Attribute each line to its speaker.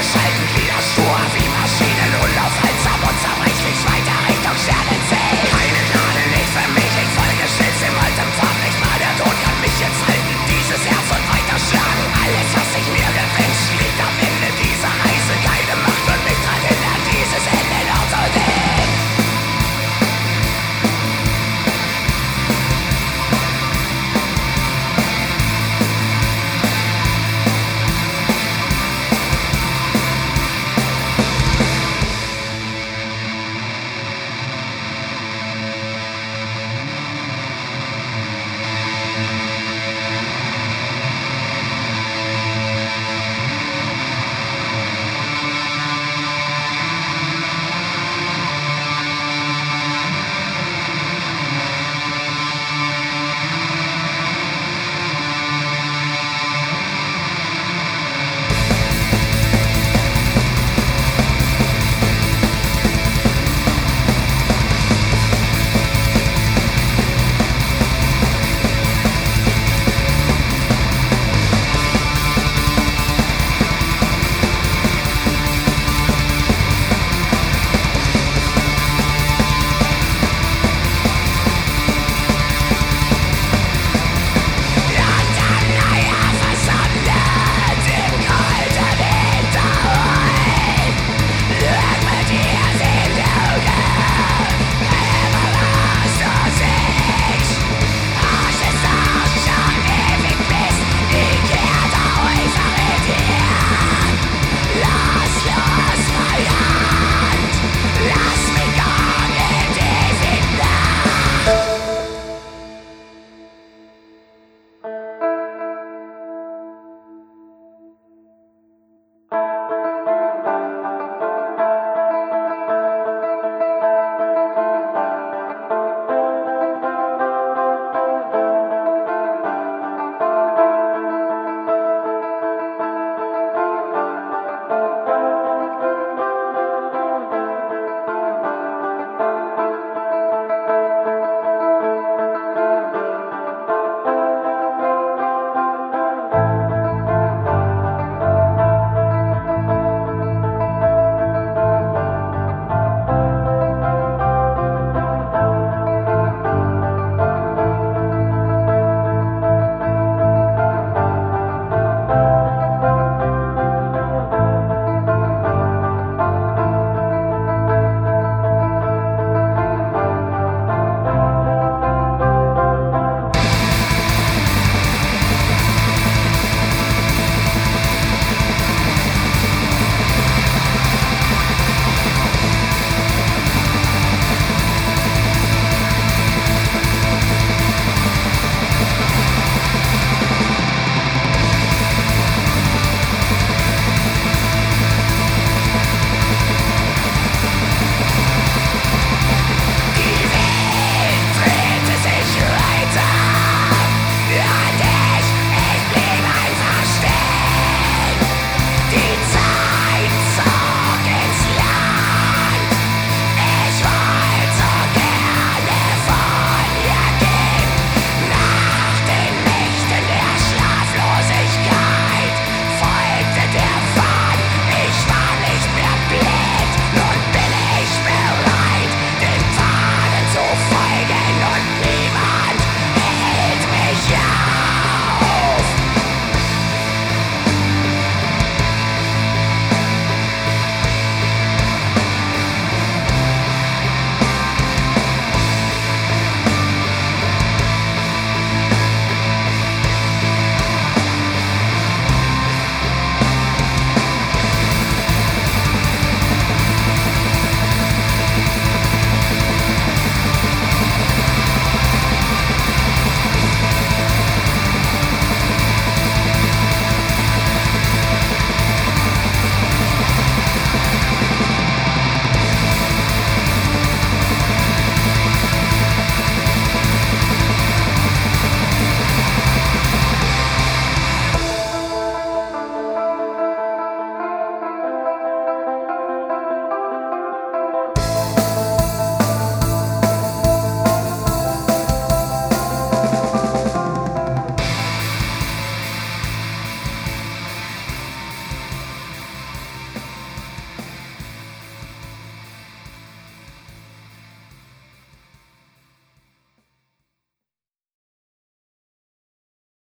Speaker 1: Deshalten wir es sua wie Maschinen.